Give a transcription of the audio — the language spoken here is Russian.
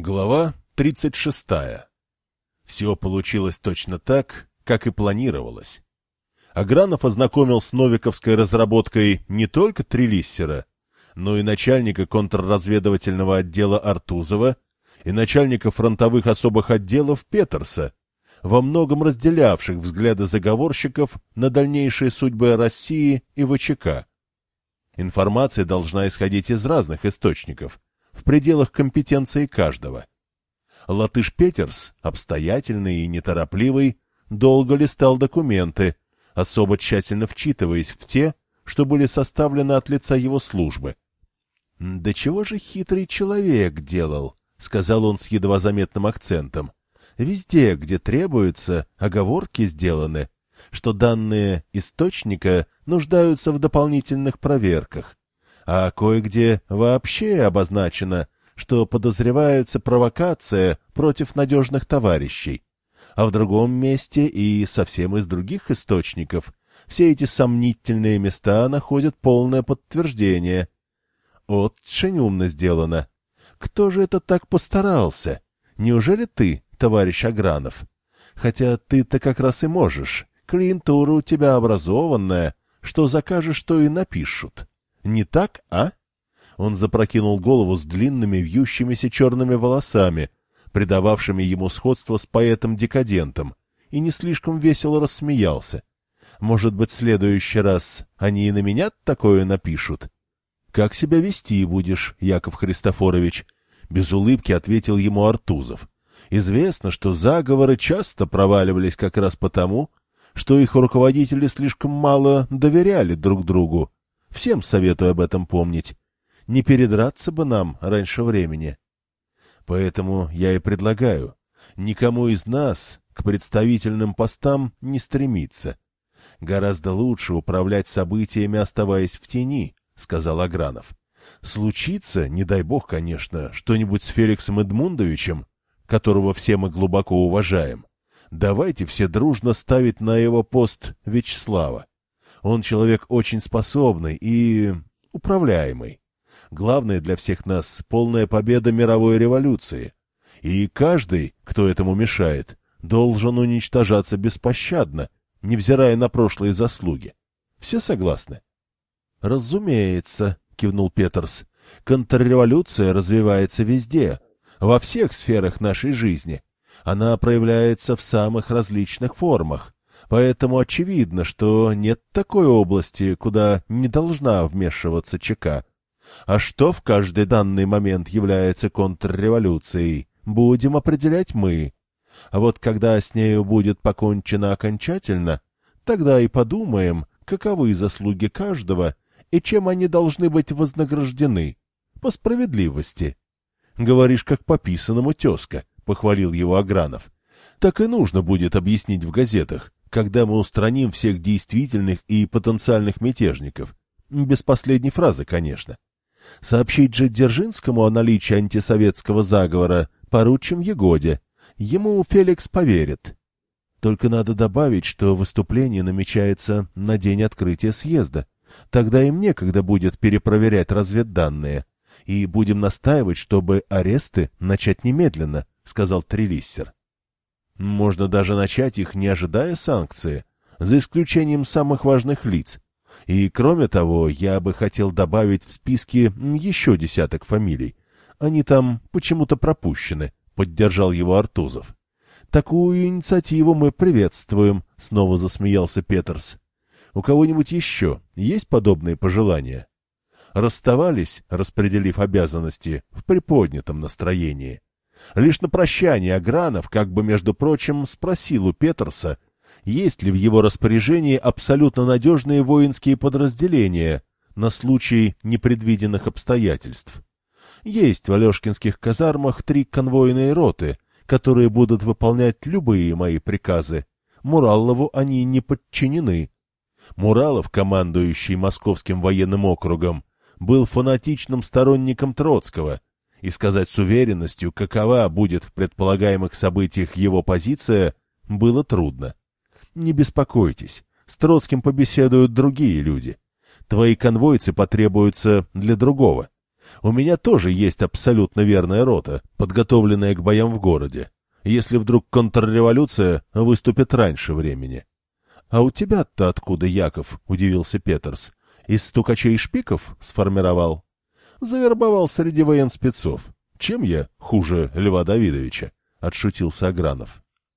Глава 36. Все получилось точно так, как и планировалось. Агранов ознакомил с новиковской разработкой не только Трелиссера, но и начальника контрразведывательного отдела Артузова и начальника фронтовых особых отделов Петерса, во многом разделявших взгляды заговорщиков на дальнейшие судьбы России и ВЧК. Информация должна исходить из разных источников, в пределах компетенции каждого. Латыш Петерс, обстоятельный и неторопливый, долго листал документы, особо тщательно вчитываясь в те, что были составлены от лица его службы. — Да чего же хитрый человек делал, — сказал он с едва заметным акцентом. — Везде, где требуется, оговорки сделаны, что данные источника нуждаются в дополнительных проверках, а кое-где вообще обозначено, что подозревается провокация против надежных товарищей, а в другом месте и совсем из других источников все эти сомнительные места находят полное подтверждение. Очень умно сделано. Кто же это так постарался? Неужели ты, товарищ Агранов? Хотя ты-то как раз и можешь. Клиентура у тебя образованная, что закажешь, то и напишут. Не так, а? Он запрокинул голову с длинными вьющимися черными волосами, придававшими ему сходство с поэтом-декадентом, и не слишком весело рассмеялся. Может быть, в следующий раз они и на меня такое напишут? — Как себя вести будешь, Яков Христофорович? — без улыбки ответил ему Артузов. — Известно, что заговоры часто проваливались как раз потому, что их руководители слишком мало доверяли друг другу. Всем советую об этом помнить. Не передраться бы нам раньше времени. Поэтому я и предлагаю, никому из нас к представительным постам не стремиться. Гораздо лучше управлять событиями, оставаясь в тени, — сказал Агранов. Случится, не дай бог, конечно, что-нибудь с Феликсом Эдмундовичем, которого все мы глубоко уважаем, давайте все дружно ставить на его пост Вячеслава. Он человек очень способный и управляемый. Главное для всех нас — полная победа мировой революции. И каждый, кто этому мешает, должен уничтожаться беспощадно, невзирая на прошлые заслуги. Все согласны? — Разумеется, — кивнул Петерс. — Контрреволюция развивается везде, во всех сферах нашей жизни — она проявляется в самых различных формах, поэтому очевидно, что нет такой области, куда не должна вмешиваться ЧК. А что в каждый данный момент является контрреволюцией, будем определять мы. А вот когда с нею будет покончено окончательно, тогда и подумаем, каковы заслуги каждого и чем они должны быть вознаграждены. По справедливости. Говоришь, как по писанному тезка похвалил его Агранов. Так и нужно будет объяснить в газетах, когда мы устраним всех действительных и потенциальных мятежников. Без последней фразы, конечно. Сообщить же Дзержинскому о наличии антисоветского заговора поручим Егоде. Ему Феликс поверит. Только надо добавить, что выступление намечается на день открытия съезда. Тогда им некогда будет перепроверять разведданные. И будем настаивать, чтобы аресты начать немедленно, сказал Трелиссер. Можно даже начать их, не ожидая санкции, за исключением самых важных лиц. И, кроме того, я бы хотел добавить в списки еще десяток фамилий. Они там почему-то пропущены, — поддержал его Артузов. — Такую инициативу мы приветствуем, — снова засмеялся Петерс. — У кого-нибудь еще есть подобные пожелания? Расставались, распределив обязанности, в приподнятом настроении. — Лишь на прощание Агранов, как бы между прочим, спросил у Петерса, есть ли в его распоряжении абсолютно надежные воинские подразделения на случай непредвиденных обстоятельств. Есть в Алешкинских казармах три конвойные роты, которые будут выполнять любые мои приказы. Муралову они не подчинены. Муралов, командующий Московским военным округом, был фанатичным сторонником Троцкого — и сказать с уверенностью, какова будет в предполагаемых событиях его позиция, было трудно. Не беспокойтесь, с Троцким побеседуют другие люди. Твои конвойцы потребуются для другого. У меня тоже есть абсолютно верная рота, подготовленная к боям в городе. Если вдруг контрреволюция выступит раньше времени. — А у тебя-то откуда, Яков? — удивился Петерс. — Из стукачей и шпиков сформировал? — Завербовал среди военспецов. Чем я хуже Льва Давидовича? — отшутился Агранов.